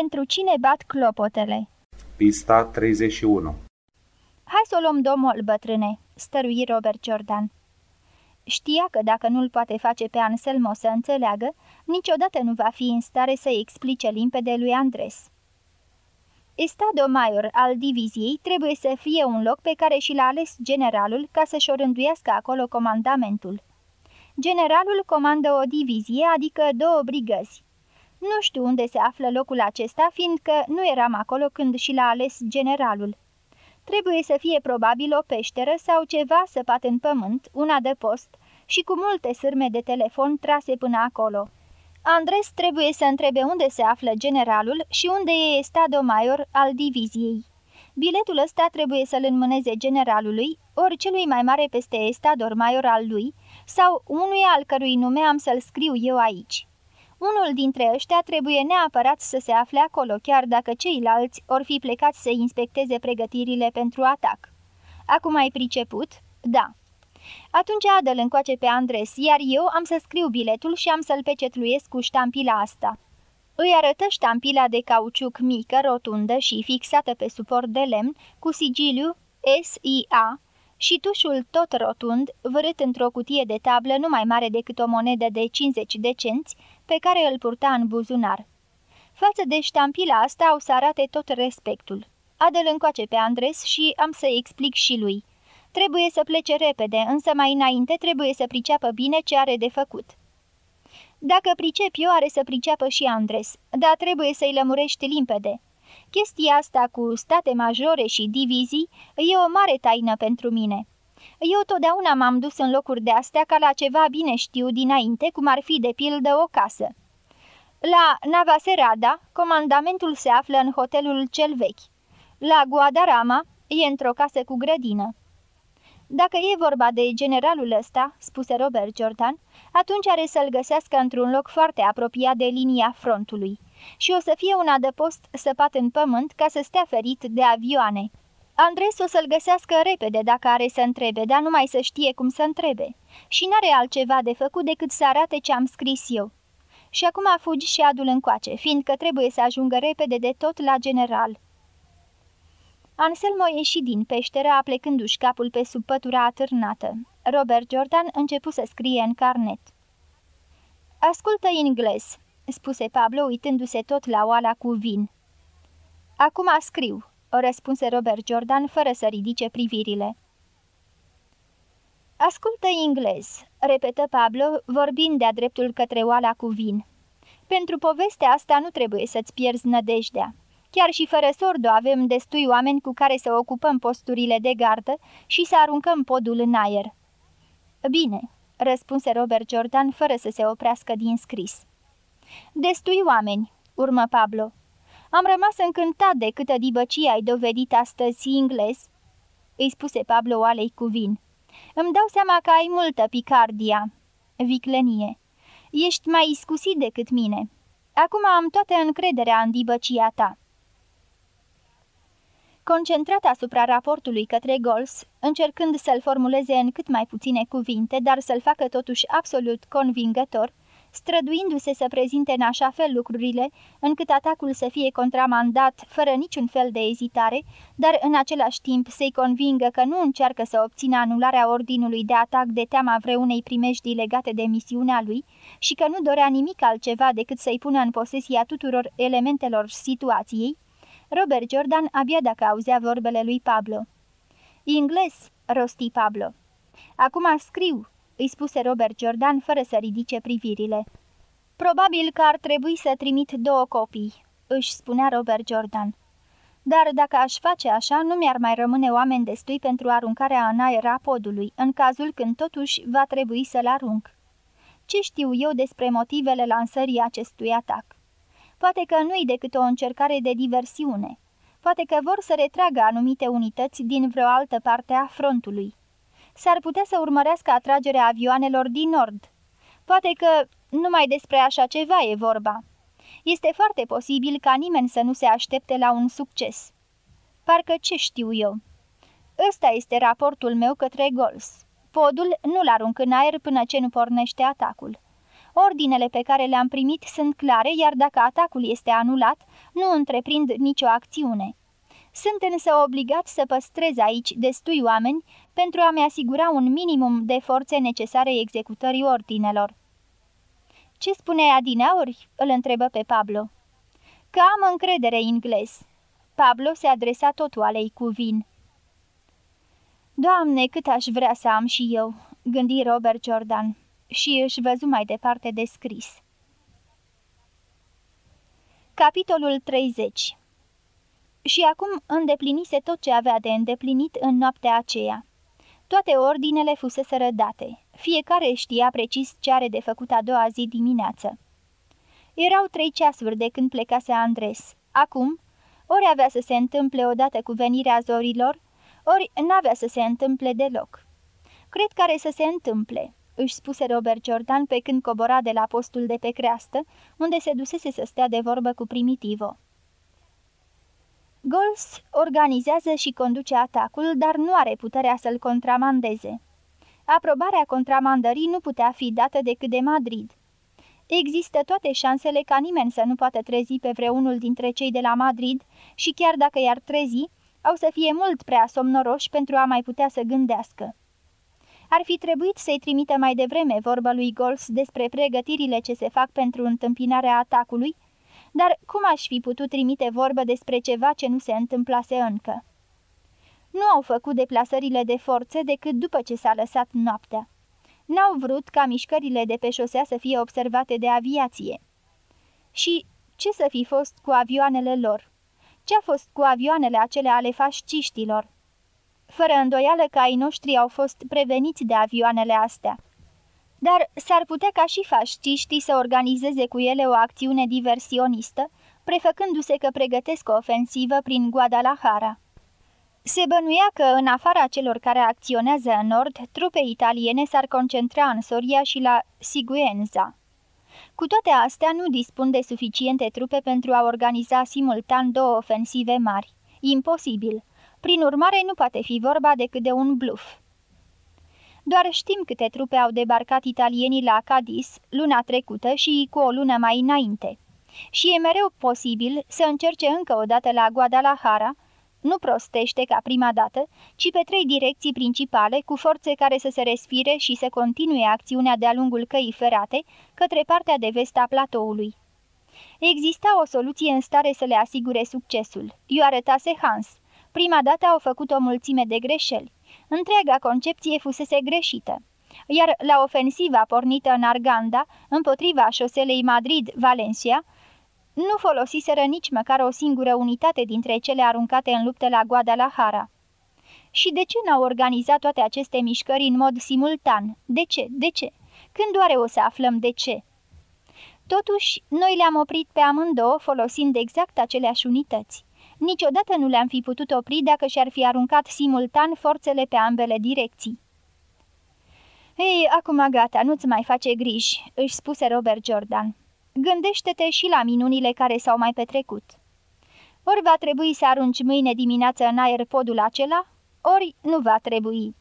Pentru cine bat clopotele? Pista 31 Hai să o luăm domol, bătrâne, stărui Robert Jordan. Știa că dacă nu-l poate face pe Anselmo să înțeleagă, niciodată nu va fi în stare să explice limpede lui Andres. Estado Major al diviziei trebuie să fie un loc pe care și l-a ales generalul ca să-și orânduiască acolo comandamentul. Generalul comandă o divizie, adică două brigăzi. Nu știu unde se află locul acesta, fiindcă nu eram acolo când și l-a ales generalul. Trebuie să fie probabil o peșteră sau ceva săpat în pământ, una de post, și cu multe sârme de telefon trase până acolo. Andres trebuie să întrebe unde se află generalul și unde e estado major al diviziei. Biletul ăsta trebuie să-l înmâneze generalului, ori celui mai mare peste estador major al lui, sau unuia al cărui nume am să-l scriu eu aici. Unul dintre ăștia trebuie neapărat să se afle acolo, chiar dacă ceilalți or fi plecat să inspecteze pregătirile pentru atac. Acum ai priceput? Da. Atunci adă-l încoace pe Andres, iar eu am să scriu biletul și am să-l pecetluiesc cu ștampila asta. Îi arătă ștampila de cauciuc mică, rotundă și fixată pe suport de lemn, cu sigiliu SIA și tușul tot rotund, vărât într-o cutie de tablă nu mai mare decât o monedă de 50 de cenți, pe care îl purta în buzunar. Față de ștampila asta au să arate tot respectul. Adă-l încoace pe Andres și am să-i explic și lui. Trebuie să plece repede, însă mai înainte trebuie să priceapă bine ce are de făcut. Dacă pricep eu, are să priceapă și Andres, dar trebuie să-i lămurești limpede. Chestia asta cu state majore și divizii e o mare taină pentru mine. Eu totdeauna m-am dus în locuri de astea ca la ceva bine știu dinainte, cum ar fi de pildă o casă. La Navaserada, comandamentul se află în hotelul cel vechi. La Guadarama e într-o casă cu grădină. Dacă e vorba de generalul ăsta, spuse Robert Jordan, atunci are să-l găsească într-un loc foarte apropiat de linia frontului și o să fie un adăpost săpat în pământ ca să stea ferit de avioane. Andres o să-l găsească repede dacă are să întrebe, dar numai să știe cum să întrebe. Și n-are altceva de făcut decât să arate ce am scris eu. Și acum fugi și adul încoace, fiindcă trebuie să ajungă repede de tot la general. Anselmo ieși din peșteră, aplecându-și capul pe sub pătura atârnată. Robert Jordan începu să scrie în carnet. Ascultă englez, spuse Pablo, uitându-se tot la oala cu vin. Acum scriu, o răspunse Robert Jordan fără să ridice privirile. Ascultă englez, repetă Pablo, vorbind de-a dreptul către oala cu vin. Pentru povestea asta nu trebuie să-ți pierzi nădejdea. Chiar și fără sordo avem destui oameni cu care să ocupăm posturile de gardă și să aruncăm podul în aer. Bine, răspunse Robert Jordan fără să se oprească din scris. Destui oameni, urmă Pablo. Am rămas încântat de câtă dibăcie ai dovedit astăzi englez, îi spuse Pablo oalei cu vin. Îmi dau seama că ai multă picardia, viclenie. Ești mai iscusit decât mine. Acum am toată încrederea în dibăcia ta. Concentrat asupra raportului către Gols, încercând să-l formuleze în cât mai puține cuvinte, dar să-l facă totuși absolut convingător, străduindu-se să prezinte în așa fel lucrurile, încât atacul să fie contramandat fără niciun fel de ezitare, dar în același timp să-i convingă că nu încearcă să obțină anularea ordinului de atac de teama vreunei primejdii legate de misiunea lui și că nu dorea nimic altceva decât să-i pună în posesia tuturor elementelor situației, Robert Jordan abia dacă auzea vorbele lui Pablo. Ingles, rosti Pablo. Acum scriu, îi spuse Robert Jordan fără să ridice privirile. Probabil că ar trebui să trimit două copii, își spunea Robert Jordan. Dar dacă aș face așa, nu mi-ar mai rămâne oameni destui pentru aruncarea în aer a podului, în cazul când totuși va trebui să-l arunc. Ce știu eu despre motivele lansării acestui atac? Poate că nu-i decât o încercare de diversiune. Poate că vor să retragă anumite unități din vreo altă parte a frontului s-ar putea să urmărească atragerea avioanelor din nord. Poate că numai despre așa ceva e vorba. Este foarte posibil ca nimeni să nu se aștepte la un succes. Parcă ce știu eu. Ăsta este raportul meu către Gols. Podul nu-l arunc în aer până ce nu pornește atacul. Ordinele pe care le-am primit sunt clare, iar dacă atacul este anulat, nu întreprind nicio acțiune. Sunt însă obligat să păstrez aici destui oameni pentru a-mi asigura un minimum de forțe necesare executării ordinelor. Ce spune adineauri?" îl întrebă pe Pablo. Că am încredere englez." Pablo se adresa tot oalei cu vin. Doamne, cât aș vrea să am și eu," gândi Robert Jordan și își văzu mai departe de scris. Capitolul 30 Și acum îndeplinise tot ce avea de îndeplinit în noaptea aceea. Toate ordinele fusese rădate. Fiecare știa precis ce are de făcut a doua zi dimineață. Erau trei ceasuri de când plecase Andres. Acum, ori avea să se întâmple odată cu venirea zorilor, ori n-avea să se întâmple deloc. Cred că are să se întâmple, își spuse Robert Jordan pe când cobora de la postul de pe creastă, unde se dusese să stea de vorbă cu Primitivo. Gols organizează și conduce atacul, dar nu are puterea să-l contramandeze. Aprobarea contramandării nu putea fi dată decât de Madrid. Există toate șansele ca nimeni să nu poată trezi pe vreunul dintre cei de la Madrid și chiar dacă i-ar trezi, au să fie mult prea somnoroși pentru a mai putea să gândească. Ar fi trebuit să-i trimită mai devreme vorba lui Gols despre pregătirile ce se fac pentru întâmpinarea atacului, dar cum aș fi putut trimite vorbă despre ceva ce nu se întâmplase încă? Nu au făcut deplasările de forțe decât după ce s-a lăsat noaptea. N-au vrut ca mișcările de pe șosea să fie observate de aviație. Și ce să fi fost cu avioanele lor? Ce-a fost cu avioanele acele ale fasciștilor? Fără îndoială că ai noștri au fost preveniți de avioanele astea. Dar s-ar putea ca și fasciștii să organizeze cu ele o acțiune diversionistă, prefăcându-se că pregătesc o ofensivă prin Guadalajara. Se bănuia că, în afara celor care acționează în nord, trupe italiene s-ar concentra în Soria și la Siguenza. Cu toate astea, nu dispun de suficiente trupe pentru a organiza simultan două ofensive mari. Imposibil. Prin urmare, nu poate fi vorba decât de un bluff. Doar știm câte trupe au debarcat italienii la Cadiz luna trecută și cu o lună mai înainte. Și e mereu posibil să încerce încă o dată la Guadalajara, nu prostește ca prima dată, ci pe trei direcții principale, cu forțe care să se respire și să continue acțiunea de-a lungul căii ferate, către partea de vest a platoului. Exista o soluție în stare să le asigure succesul. I-o arătase Hans. Prima dată au făcut o mulțime de greșeli. Întreaga concepție fusese greșită. Iar la ofensiva pornită în Arganda, împotriva șoselei Madrid-Valencia, nu folosiseră nici măcar o singură unitate dintre cele aruncate în luptă la Guadalajara. Și de ce n-au organizat toate aceste mișcări în mod simultan? De ce? De ce? Când oare o să aflăm de ce? Totuși, noi le-am oprit pe amândouă folosind exact aceleași unități. Niciodată nu le-am fi putut opri dacă și-ar fi aruncat simultan forțele pe ambele direcții. Ei, acum gata, nu-ți mai face griji," își spuse Robert Jordan. Gândește-te și la minunile care s-au mai petrecut. Ori va trebui să arunci mâine dimineață în aer podul acela, ori nu va trebui.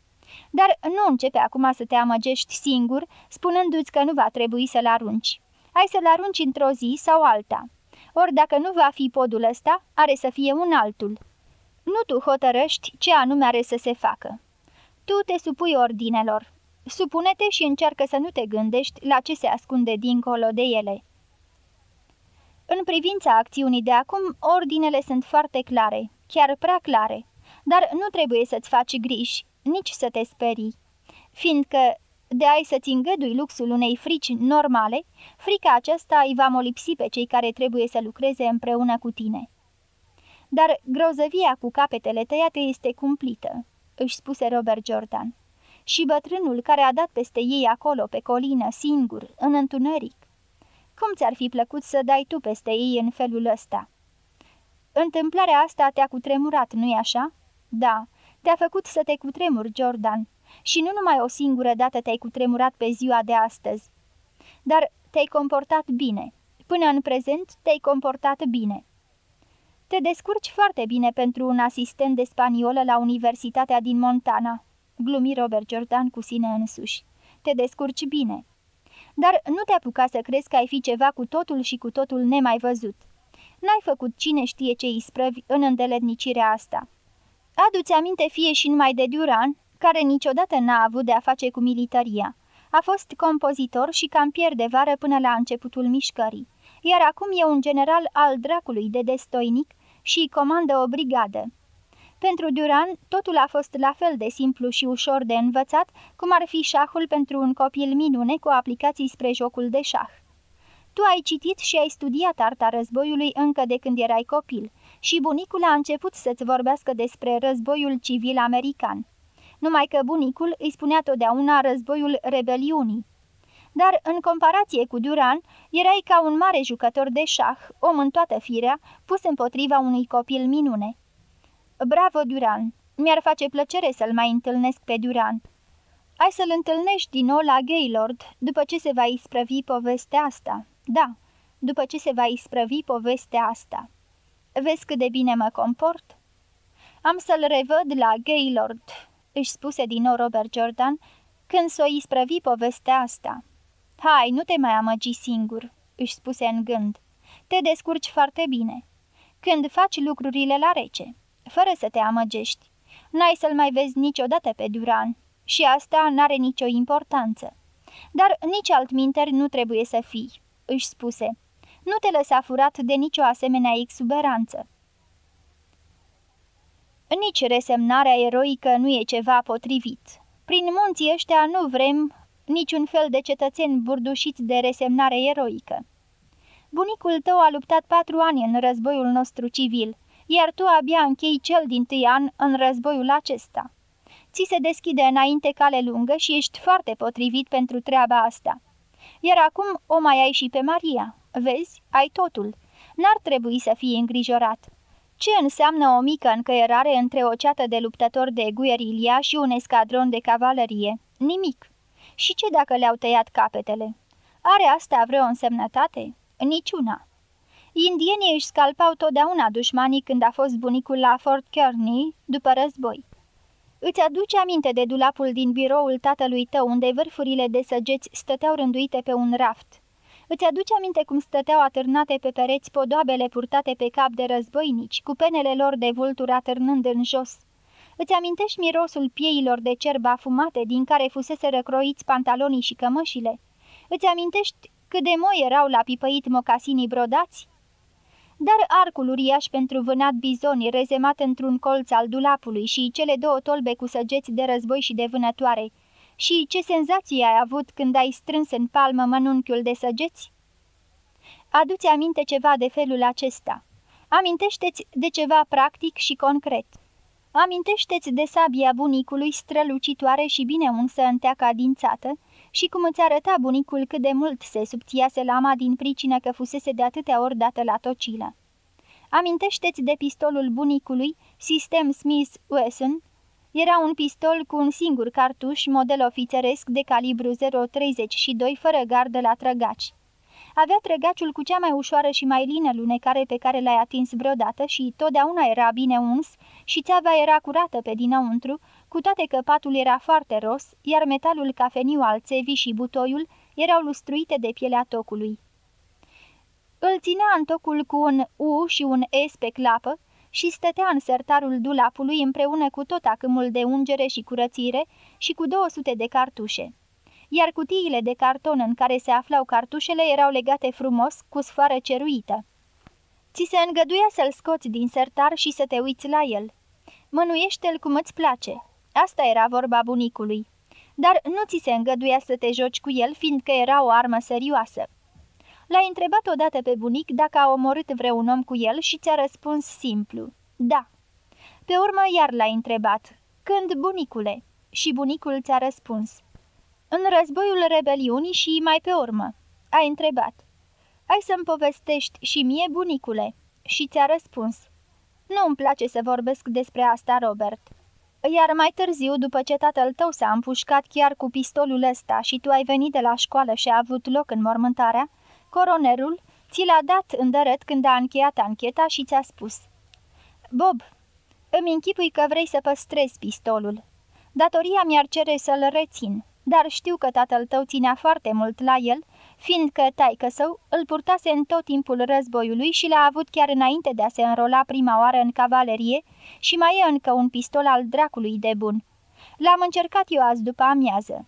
Dar nu începe acum să te amăgești singur, spunându-ți că nu va trebui să-l arunci. Ai să-l arunci într-o zi sau alta. Ori dacă nu va fi podul ăsta, are să fie un altul. Nu tu hotărăști ce anume are să se facă. Tu te supui ordinelor. Supune-te și încearcă să nu te gândești la ce se ascunde dincolo de ele. În privința acțiunii de acum, ordinele sunt foarte clare, chiar prea clare, dar nu trebuie să-ți faci griji, nici să te sperii, fiindcă de ai să-ți îngădui luxul unei frici normale, frica aceasta îi va molipsi pe cei care trebuie să lucreze împreună cu tine. Dar grozăvia cu capetele tăiate este cumplită, își spuse Robert Jordan. Și bătrânul care a dat peste ei acolo, pe colină, singur, în întuneric, cum ți-ar fi plăcut să dai tu peste ei în felul ăsta? Întâmplarea asta te-a cutremurat, nu-i așa? Da, te-a făcut să te cutremuri, Jordan. Și nu numai o singură dată te-ai cutremurat pe ziua de astăzi. Dar te-ai comportat bine. Până în prezent te-ai comportat bine. Te descurci foarte bine pentru un asistent de spaniolă la Universitatea din Montana, glumi Robert Jordan cu sine însuși. Te descurci bine dar nu te apuca să crezi că ai fi ceva cu totul și cu totul nemai văzut. N-ai făcut cine știe ce isprăvi în îndeletnicirea asta. Adu-ți aminte fie și numai de Duran, care niciodată n-a avut de a face cu militaria. A fost compozitor și campier de vară până la începutul mișcării, iar acum e un general al dracului de destoinic și comandă o brigadă. Pentru Duran, totul a fost la fel de simplu și ușor de învățat, cum ar fi șahul pentru un copil minune cu aplicații spre jocul de șah. Tu ai citit și ai studiat arta războiului încă de când erai copil și bunicul a început să-ți vorbească despre războiul civil american. Numai că bunicul îi spunea totdeauna războiul rebeliunii. Dar, în comparație cu Duran, erai ca un mare jucător de șah, om în toată firea, pus împotriva unui copil minune. Bravo, Duran! Mi-ar face plăcere să-l mai întâlnesc pe Duran. Ai să-l întâlnești din nou la Gaylord, după ce se va isprăvi povestea asta. Da, după ce se va isprăvi povestea asta. Vezi cât de bine mă comport? Am să-l revăd la Gaylord, își spuse din nou Robert Jordan, când s-o isprăvi povestea asta. Hai, nu te mai amăgi singur, își spuse în gând. Te descurci foarte bine. Când faci lucrurile la rece fără să te amăgești. N-ai să-l mai vezi niciodată pe Duran și asta n-are nicio importanță. Dar nici altminteri nu trebuie să fii, își spuse. Nu te lăsa furat de nicio asemenea exuberanță. Nici resemnarea eroică nu e ceva potrivit. Prin munții ăștia nu vrem niciun fel de cetățeni burdușiți de resemnare eroică. Bunicul tău a luptat patru ani în războiul nostru civil iar tu abia închei cel din tâi an în războiul acesta. Ți se deschide înainte cale lungă și ești foarte potrivit pentru treaba asta. Iar acum o mai ai și pe Maria. Vezi, ai totul. N-ar trebui să fii îngrijorat. Ce înseamnă o mică încăierare între o ceată de luptători de guerilia și un escadron de cavalerie? Nimic. Și ce dacă le-au tăiat capetele? Are asta vreo însemnătate? Niciuna. Indienii își scalpau totdeauna dușmanii când a fost bunicul la Fort Kearney după război. Îți aduce aminte de dulapul din biroul tatălui tău, unde vârfurile de săgeți stăteau rânduite pe un raft. Îți aduce aminte cum stăteau atârnate pe pereți podoabele purtate pe cap de războinici, cu penele lor de vulturi atârnând în jos. Îți amintești mirosul pieilor de cerb afumate din care fusese răcroiți pantalonii și cămășile? Îți amintești cât de moi erau la pipăit mocasinii brodați? dar arcul uriaș pentru vânat bizoni rezemat într-un colț al dulapului și cele două tolbe cu săgeți de război și de vânătoare. Și ce senzație ai avut când ai strâns în palmă mănunchiul de săgeți? Aduți aminte ceva de felul acesta. Amintește-ți de ceva practic și concret. Amintește-ți de sabia bunicului strălucitoare și bine unsă în teaca dințată, și cum îți arăta bunicul cât de mult se subțiase lama din pricină că fusese de atâtea ori dată la tocilă. Amintește-ți de pistolul bunicului, sistem Smith-Wesson. Era un pistol cu un singur cartuș, model ofițeresc de calibru 0,32, fără gardă la trăgaci. Avea trăgaciul cu cea mai ușoară și mai lină lunecare pe care l-ai atins vreodată și totdeauna era bine uns și țeava era curată pe dinăuntru, cu toate că patul era foarte ros, iar metalul cafeniu al țevii și butoiul erau lustruite de pielea tocului. Îl ținea în tocul cu un U și un S pe clapă și stătea în sertarul dulapului împreună cu tot acâmul de ungere și curățire și cu 200 de cartușe. Iar cutiile de carton în care se aflau cartușele erau legate frumos cu sfoară ceruită. Ți se îngăduia să-l scoți din sertar și să te uiți la el. Mânuiește-l cum îți place. Asta era vorba bunicului. Dar nu ți se îngăduia să te joci cu el, fiindcă era o armă serioasă. L-ai întrebat odată pe bunic dacă a omorât vreun om cu el și ți-a răspuns simplu, da. Pe urmă iar l-ai întrebat, când bunicule? Și bunicul ți-a răspuns, în războiul rebeliunii și mai pe urmă. Ai întrebat, ai să-mi povestești și mie, bunicule? Și ți-a răspuns, nu îmi place să vorbesc despre asta, Robert. Iar mai târziu, după ce tatăl tău s-a împușcat chiar cu pistolul ăsta și tu ai venit de la școală și a avut loc în mormântarea, coronerul ți l-a dat îndărăt când a încheiat ancheta și ți-a spus Bob, îmi închipui că vrei să păstrezi pistolul. Datoria mi-ar cere să-l rețin. dar știu că tatăl tău ținea foarte mult la el, fiindcă taică său îl purtase în tot timpul războiului și l-a avut chiar înainte de a se înrola prima oară în cavalerie și mai e încă un pistol al dracului de bun. L-am încercat eu azi după amiază.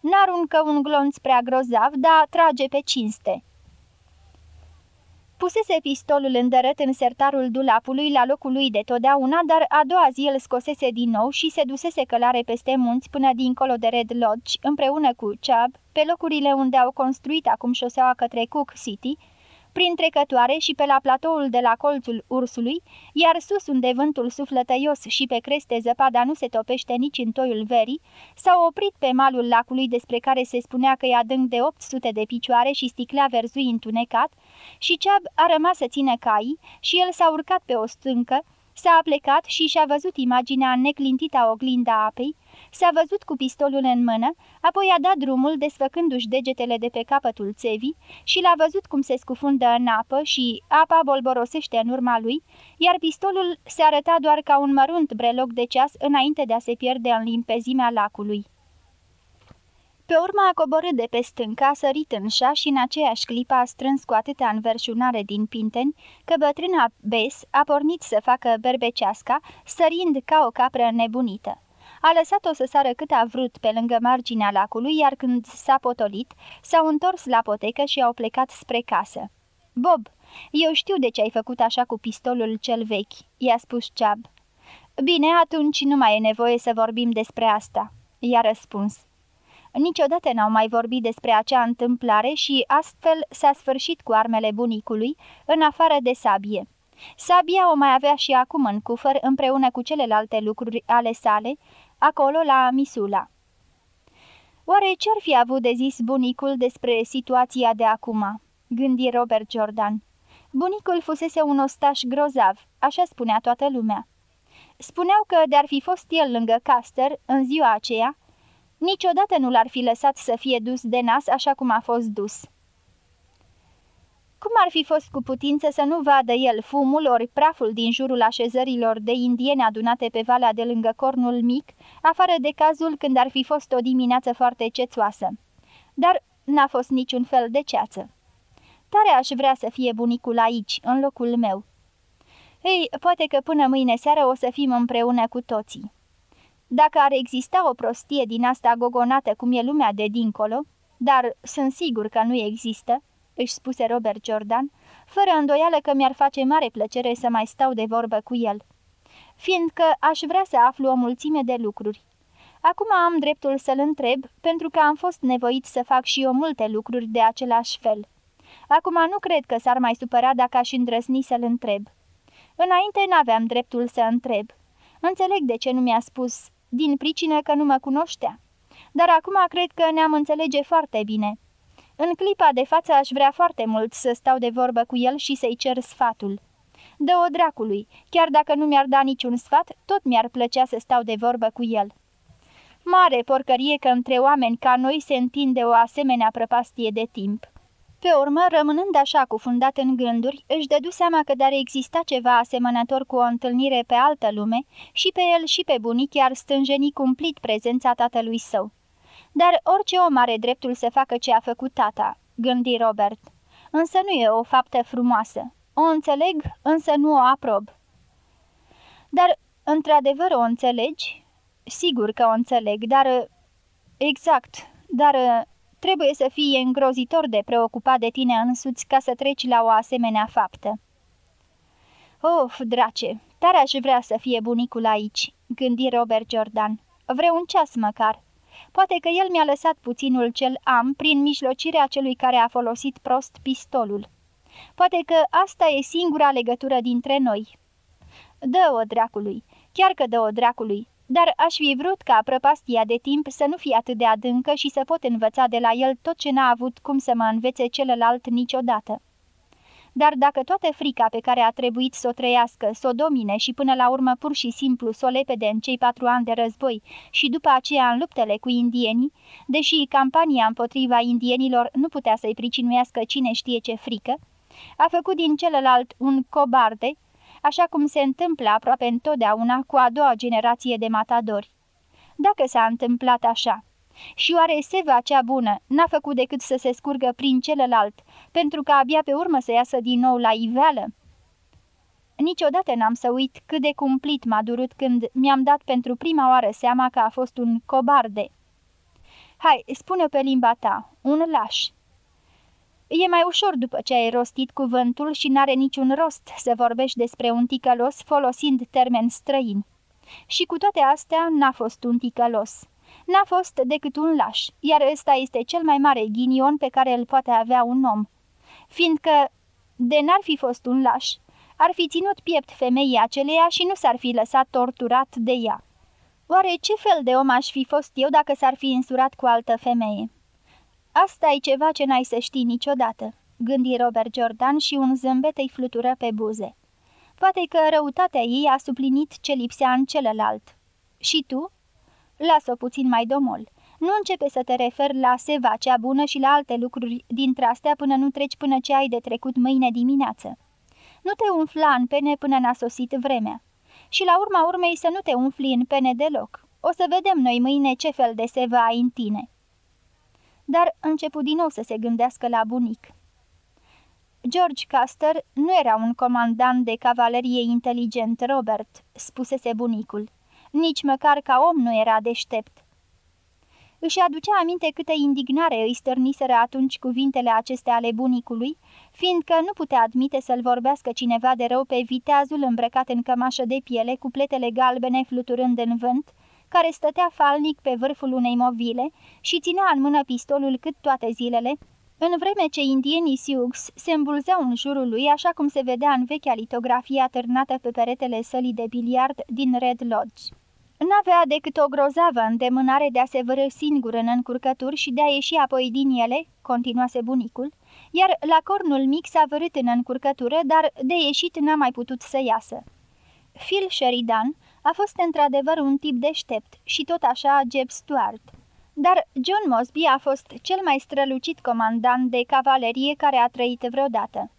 N-aruncă un glonț prea grozav, dar trage pe cinste. Pusese pistolul îndărât în sertarul dulapului la locul lui de totdeauna, dar a doua zi îl scosese din nou și se dusese călare peste munți până dincolo de Red Lodge, împreună cu Chubb, pe locurile unde au construit acum șoseaua către Cook City, prin trecătoare și pe la platoul de la colțul ursului, iar sus unde vântul suflă tăios și pe creste zăpada nu se topește nici în toiul verii, s-au oprit pe malul lacului despre care se spunea că e adânc de 800 de picioare și sticlea verzui întunecat, și Ceab a rămas să țină caii și el s-a urcat pe o stâncă, s-a aplecat și și-a văzut imaginea în neclintita oglinda apei, S-a văzut cu pistolul în mână, apoi a dat drumul desfăcându-și degetele de pe capătul țevii și l-a văzut cum se scufundă în apă și apa bolborosește în urma lui, iar pistolul se arăta doar ca un mărunt breloc de ceas înainte de a se pierde în limpezimea lacului. Pe urmă a coborât de pe stânca, a sărit în șaș și în aceeași clipă a strâns cu atâta înverșunare din pinteni că bătrâna Bes a pornit să facă berbeceasca, sărind ca o capră nebunită. A lăsat-o să sară cât a vrut pe lângă marginea lacului, iar când s-a potolit, s-au întors la potecă și au plecat spre casă. Bob, eu știu de ce ai făcut așa cu pistolul cel vechi," i-a spus Chab. Bine, atunci nu mai e nevoie să vorbim despre asta," i-a răspuns. Niciodată n-au mai vorbit despre acea întâmplare și astfel s-a sfârșit cu armele bunicului, în afară de sabie. Sabia o mai avea și acum în cufăr împreună cu celelalte lucruri ale sale, acolo la Misula. Oare ce-ar fi avut de zis bunicul despre situația de acum? Gândi Robert Jordan. Bunicul fusese un ostaș grozav, așa spunea toată lumea. Spuneau că de-ar fi fost el lângă Caster în ziua aceea, niciodată nu l-ar fi lăsat să fie dus de nas așa cum a fost dus. Cum ar fi fost cu putință să nu vadă el fumul ori praful din jurul așezărilor de indieni adunate pe valea de lângă cornul mic, afară de cazul când ar fi fost o dimineață foarte cețoasă. Dar n-a fost niciun fel de ceață. Tare aș vrea să fie bunicul aici, în locul meu. Ei, poate că până mâine seară o să fim împreună cu toții. Dacă ar exista o prostie din asta gogonată cum e lumea de dincolo, dar sunt sigur că nu există, își spuse Robert Jordan, fără îndoială că mi-ar face mare plăcere să mai stau de vorbă cu el, fiindcă aș vrea să aflu o mulțime de lucruri. Acum am dreptul să-l întreb, pentru că am fost nevoit să fac și eu multe lucruri de același fel. Acum nu cred că s-ar mai supăra dacă aș îndrăzni să-l întreb. Înainte n-aveam dreptul să întreb. Înțeleg de ce nu mi-a spus, din pricină că nu mă cunoștea. Dar acum cred că ne-am înțelege foarte bine. În clipa de față aș vrea foarte mult să stau de vorbă cu el și să-i cer sfatul. Dă-o dracului, chiar dacă nu mi-ar da niciun sfat, tot mi-ar plăcea să stau de vorbă cu el. Mare porcărie că între oameni ca noi se întinde o asemenea prăpastie de timp. Pe urmă, rămânând așa cufundat în gânduri, își dădu seama că dar exista ceva asemănător cu o întâlnire pe altă lume și pe el și pe bunic ar stânjeni cumplit prezența tatălui său. Dar orice om are dreptul să facă ce a făcut tata, gândi Robert. Însă nu e o faptă frumoasă. O înțeleg, însă nu o aprob. Dar, într-adevăr, o înțelegi? Sigur că o înțeleg, dar... Exact, dar trebuie să fii îngrozitor de preocupat de tine însuți ca să treci la o asemenea faptă. Of, drace, tare aș vrea să fie bunicul aici, gândi Robert Jordan. Vreau un ceas măcar. Poate că el mi-a lăsat puținul cel am prin mijlocirea celui care a folosit prost pistolul. Poate că asta e singura legătură dintre noi. Dă-o dracului, chiar că dă-o dracului, dar aș fi vrut ca prăpastia de timp să nu fie atât de adâncă și să pot învăța de la el tot ce n-a avut cum să mă învețe celălalt niciodată. Dar dacă toată frica pe care a trebuit să o trăiască, să o domine și până la urmă pur și simplu să o lepede în cei patru ani de război și după aceea în luptele cu indienii, deși campania împotriva indienilor nu putea să-i pricinuiască cine știe ce frică, a făcut din celălalt un cobarde, așa cum se întâmplă aproape întotdeauna cu a doua generație de matadori. Dacă s-a întâmplat așa, Și oare seva cea bună n-a făcut decât să se scurgă prin celălalt, pentru că abia pe urmă să iasă din nou la iveală? Niciodată n-am să uit cât de cumplit m-a durut când mi-am dat pentru prima oară seama că a fost un cobarde. Hai, spune pe limba ta, un laș. E mai ușor după ce ai rostit cuvântul și n-are niciun rost să vorbești despre un ticălos folosind termen străin. Și cu toate astea n-a fost un ticălos. N-a fost decât un laș, iar ăsta este cel mai mare ghinion pe care îl poate avea un om. Fiindcă, de n-ar fi fost un laș, ar fi ținut piept femeii aceleia și nu s-ar fi lăsat torturat de ea. Oare ce fel de om aș fi fost eu dacă s-ar fi însurat cu altă femeie? Asta e ceva ce n-ai să știi niciodată, gândi Robert Jordan și un zâmbet îi flutură pe buze. Poate că răutatea ei a suplinit ce lipsea în celălalt. Și tu? Lasă-o puțin mai domol. Nu începe să te referi la seva cea bună și la alte lucruri dintre astea până nu treci până ce ai de trecut mâine dimineață. Nu te umfla în pene până n-a sosit vremea. Și la urma urmei să nu te umfli în pene deloc. O să vedem noi mâine ce fel de seva ai în tine. Dar începu din nou să se gândească la bunic. George Custer nu era un comandant de cavalerie inteligent, Robert, spusese bunicul. Nici măcar ca om nu era deștept. Își aducea aminte câtă indignare îi stârniseră atunci cuvintele acestea ale bunicului, fiindcă nu putea admite să-l vorbească cineva de rău pe viteazul îmbrăcat în cămașă de piele, cu pletele galbene fluturând în vânt, care stătea falnic pe vârful unei movile și ținea în mână pistolul cât toate zilele, în vreme ce indienii Sioux se îmbulzeau în jurul lui, așa cum se vedea în vechea litografie atârnată pe peretele sălii de biliard din Red Lodge. N-avea decât o grozavă îndemânare de a se vără singur în încurcături și de a ieși apoi din ele, continuase bunicul, iar la cornul mic s-a vărât în încurcătură, dar de ieșit n-a mai putut să iasă. Phil Sheridan a fost într-adevăr un tip deștept și tot așa Jeb Stuart. Dar John Mosby a fost cel mai strălucit comandant de cavalerie care a trăit vreodată.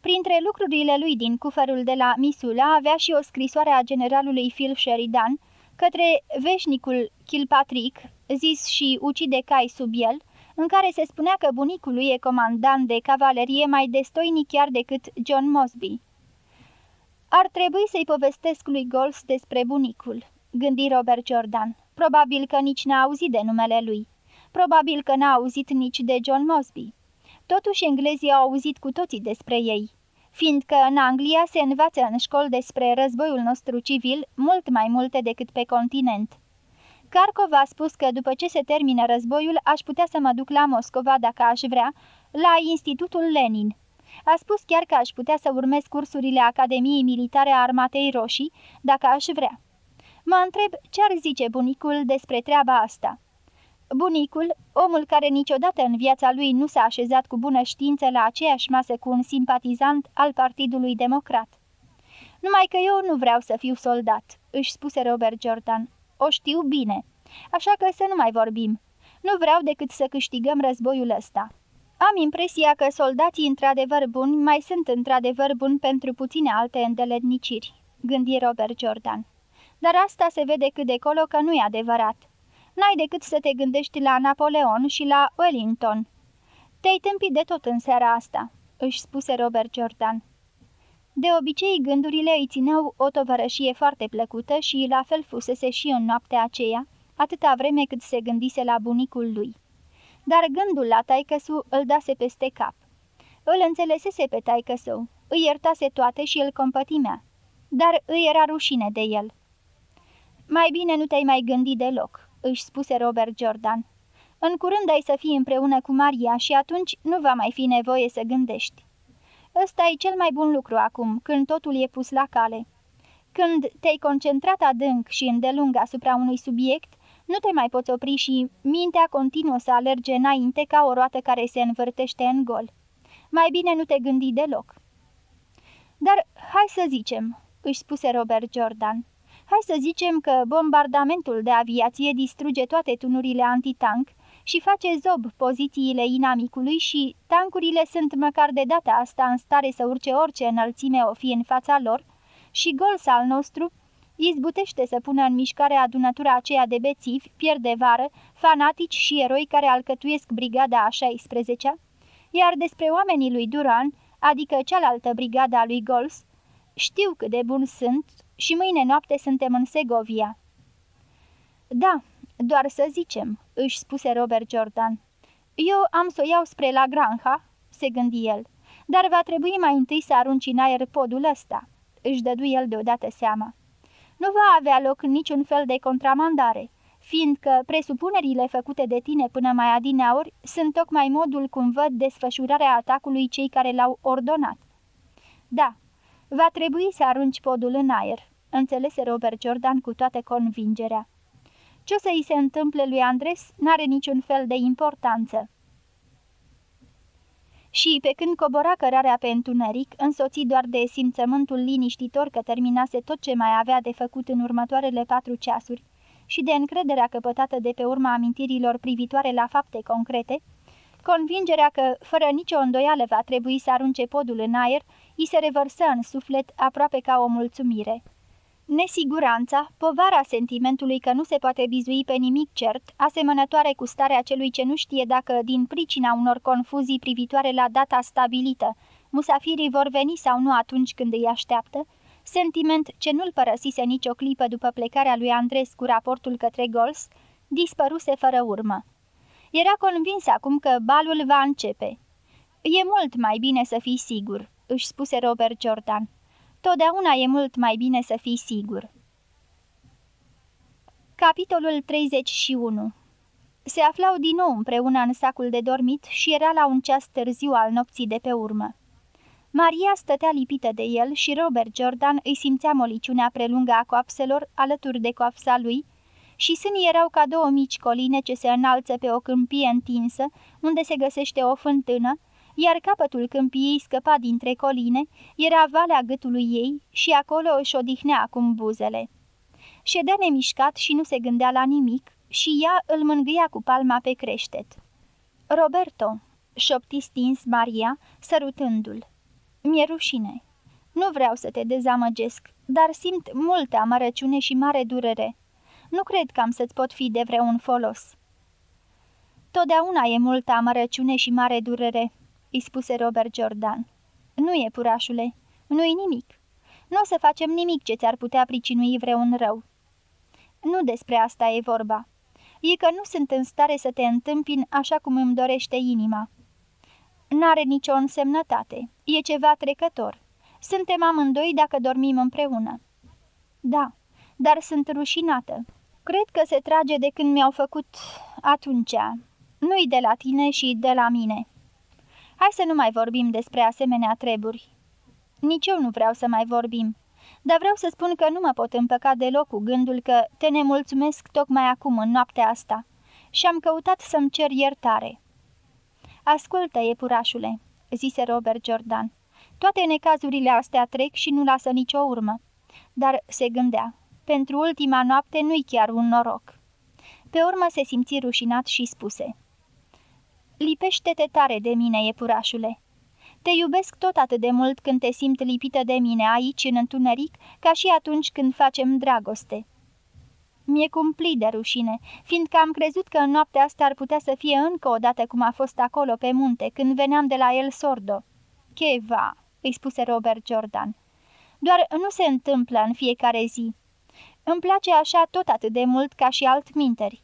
Printre lucrurile lui din cufărul de la Misula avea și o scrisoare a generalului Phil Sheridan către veșnicul Kilpatrick, zis și ucide cai sub el, în care se spunea că bunicul lui e comandant de cavalerie mai destoinic chiar decât John Mosby. Ar trebui să-i povestesc lui Gols despre bunicul, gândi Robert Jordan. Probabil că nici n-a auzit de numele lui. Probabil că n-a auzit nici de John Mosby. Totuși englezii au auzit cu toții despre ei, fiindcă în Anglia se învață în școli despre războiul nostru civil mult mai multe decât pe continent. Carcov a spus că după ce se termină războiul aș putea să mă duc la Moscova dacă aș vrea, la Institutul Lenin. A spus chiar că aș putea să urmez cursurile Academiei Militare a Armatei Roșii dacă aș vrea. Mă întreb ce ar zice bunicul despre treaba asta. Bunicul, omul care niciodată în viața lui nu s-a așezat cu bună știință la aceeași masă cu un simpatizant al Partidului Democrat. Numai că eu nu vreau să fiu soldat, își spuse Robert Jordan. O știu bine, așa că să nu mai vorbim. Nu vreau decât să câștigăm războiul ăsta. Am impresia că soldații într-adevăr buni mai sunt într-adevăr buni pentru puține alte îndeletniciri, gândi Robert Jordan. Dar asta se vede cât de colo că nu e adevărat. N-ai decât să te gândești la Napoleon și la Wellington. Te-ai tâmpit de tot în seara asta, își spuse Robert Jordan. De obicei, gândurile îi țineau o tovărășie foarte plăcută și la fel fusese și în noaptea aceea, atâta vreme cât se gândise la bunicul lui. Dar gândul la taicăsu îl dase peste cap. Îl înțelesese pe taică său, îi iertase toate și îl compătimea, dar îi era rușine de el. Mai bine nu te-ai mai gândit deloc, își spuse Robert Jordan. În curând ai să fii împreună cu Maria și atunci nu va mai fi nevoie să gândești. Ăsta e cel mai bun lucru acum, când totul e pus la cale. Când te-ai concentrat adânc și îndelung asupra unui subiect, nu te mai poți opri și mintea continuă să alerge înainte ca o roată care se învârtește în gol. Mai bine nu te gândi deloc. Dar hai să zicem, își spuse Robert Jordan, hai să zicem că bombardamentul de aviație distruge toate tunurile antitank și face zob pozițiile inamicului și tancurile sunt măcar de data asta în stare să urce orice înălțime o fi în fața lor și gols al nostru izbutește să pună în mișcare adunătura aceea de bețivi, pierde vară, fanatici și eroi care alcătuiesc brigada a 16-a, iar despre oamenii lui Duran, adică cealaltă brigada lui Gols, știu cât de bun sunt și mâine noapte suntem în Segovia. Da, doar să zicem, își spuse Robert Jordan. Eu am să o iau spre la Granja, se gândi el, dar va trebui mai întâi să arunci în aer podul ăsta. Își dădu el deodată seama. Nu va avea loc niciun fel de contramandare, fiindcă presupunerile făcute de tine până mai adineauri sunt tocmai modul cum văd desfășurarea atacului cei care l-au ordonat. Da, va trebui să arunci podul în aer, înțelese Robert Jordan cu toată convingerea. Ce o să îi se întâmple lui Andres n-are niciun fel de importanță. Și pe când cobora cărarea pe întuneric, însoțit doar de simțământul liniștitor că terminase tot ce mai avea de făcut în următoarele patru ceasuri și de încrederea căpătată de pe urma amintirilor privitoare la fapte concrete, convingerea că, fără nicio îndoială, va trebui să arunce podul în aer, îi se revărsă în suflet aproape ca o mulțumire. Nesiguranța, povara sentimentului că nu se poate bizui pe nimic cert, asemănătoare cu starea celui ce nu știe dacă, din pricina unor confuzii privitoare la data stabilită, musafirii vor veni sau nu atunci când îi așteaptă, sentiment ce nu-l părăsise nicio clipă după plecarea lui Andres cu raportul către Gols, dispăruse fără urmă. Era convins acum că balul va începe. E mult mai bine să fii sigur," își spuse Robert Jordan. Totdeauna e mult mai bine să fii sigur. Capitolul 31 Se aflau din nou împreună în sacul de dormit și era la un ceas târziu al nopții de pe urmă. Maria stătea lipită de el și Robert Jordan îi simțea moliciunea prelungă a coapselor alături de coapsa lui și sânii erau ca două mici coline ce se înalță pe o câmpie întinsă, unde se găsește o fântână, iar capătul câmpiei scăpa dintre coline, era valea gâtului ei și acolo își odihnea acum buzele. Ședea nemișcat și nu se gândea la nimic și ea îl mângâia cu palma pe creștet. Roberto, șopti stins Maria, sărutându-l. Mi-e rușine. Nu vreau să te dezamăgesc, dar simt multă amărăciune și mare durere. Nu cred că am să-ți pot fi de vreun folos. Totdeauna e multă amărăciune și mare durere, îi spuse Robert Jordan. Nu e, purașule, nu-i nimic. Nu o să facem nimic ce ți-ar putea pricinui vreun rău. Nu despre asta e vorba. E că nu sunt în stare să te întâmpin așa cum îmi dorește inima. N-are nicio însemnătate. E ceva trecător. Suntem amândoi dacă dormim împreună. Da, dar sunt rușinată. Cred că se trage de când mi-au făcut atunci. Nu-i de la tine și de la mine. Hai să nu mai vorbim despre asemenea treburi. Nici eu nu vreau să mai vorbim, dar vreau să spun că nu mă pot împăca deloc cu gândul că te nemulțumesc tocmai acum, în noaptea asta, și am căutat să-mi cer iertare. Ascultă, iepurașule, zise Robert Jordan. Toate necazurile astea trec și nu lasă nicio urmă. Dar se gândea, pentru ultima noapte nu-i chiar un noroc. Pe urmă se simți rușinat și spuse... Lipește-te tare de mine, iepurașule. Te iubesc tot atât de mult când te simt lipită de mine aici, în întuneric, ca și atunci când facem dragoste. Mi-e cumplit de rușine, fiindcă am crezut că în noaptea asta ar putea să fie încă o dată cum a fost acolo pe munte, când veneam de la el sordo. Cheva, îi spuse Robert Jordan. Doar nu se întâmplă în fiecare zi. Îmi place așa tot atât de mult ca și altminteri.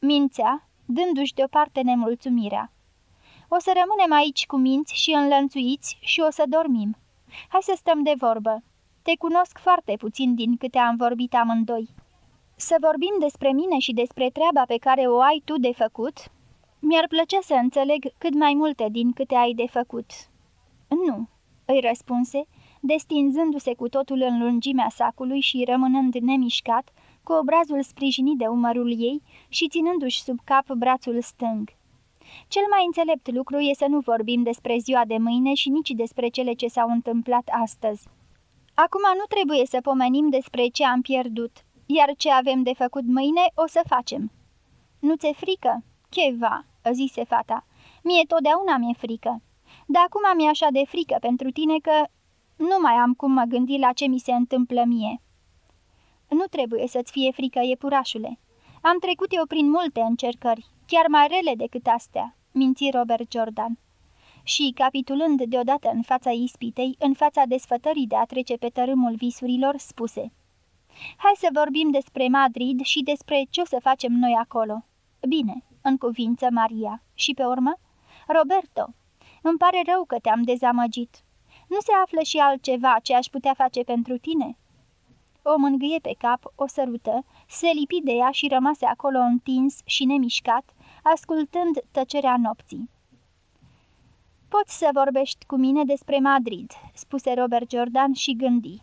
Mințea, dându-și deoparte nemulțumirea. O să rămânem aici cu minți și înlănțuiți și o să dormim. Hai să stăm de vorbă. Te cunosc foarte puțin din câte am vorbit amândoi. Să vorbim despre mine și despre treaba pe care o ai tu de făcut? Mi-ar plăcea să înțeleg cât mai multe din câte ai de făcut. Nu, îi răspunse, destinzându-se cu totul în lungimea sacului și rămânând nemișcat, cu obrazul sprijinit de umărul ei și ținându-și sub cap brațul stâng. Cel mai înțelept lucru e să nu vorbim despre ziua de mâine și nici despre cele ce s-au întâmplat astăzi. Acum nu trebuie să pomenim despre ce am pierdut, iar ce avem de făcut mâine o să facem. Nu ți-e frică? Cheva, zise fata. Mie totdeauna mi-e frică. Dar acum mi-e așa de frică pentru tine că nu mai am cum mă gândi la ce mi se întâmplă mie. Nu trebuie să-ți fie frică, iepurașule. Am trecut eu prin multe încercări, chiar mai rele decât astea, minți Robert Jordan. Și, capitulând deodată în fața ispitei, în fața desfătării de a trece pe tărâmul visurilor, spuse Hai să vorbim despre Madrid și despre ce o să facem noi acolo. Bine, în cuvință Maria. Și pe urmă? Roberto, îmi pare rău că te-am dezamăgit. Nu se află și altceva ce aș putea face pentru tine?" O mângâie pe cap, o sărută, se lipi de ea și rămase acolo întins și nemișcat, ascultând tăcerea nopții. Poți să vorbești cu mine despre Madrid," spuse Robert Jordan și gândi.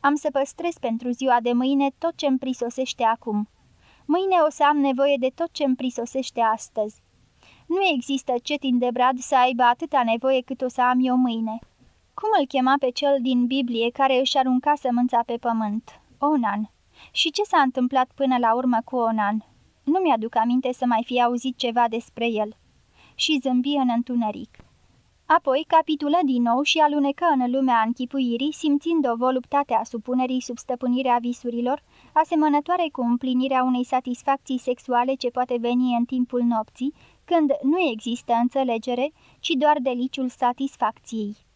Am să păstrez pentru ziua de mâine tot ce îmi prisosește acum. Mâine o să am nevoie de tot ce îmi prisosește astăzi. Nu există cetin de brad să aibă atâta nevoie cât o să am eu mâine. Cum îl chema pe cel din Biblie care își arunca sămânța pe pământ? Onan. Și ce s-a întâmplat până la urmă cu Onan? Nu mi-aduc aminte să mai fi auzit ceva despre el. Și zâmbi în întuneric. Apoi capitulă din nou și alunecă în lumea închipuirii, simțind o voluptate a supunerii sub stăpânirea visurilor, asemănătoare cu împlinirea unei satisfacții sexuale ce poate veni în timpul nopții, când nu există înțelegere, ci doar deliciul satisfacției.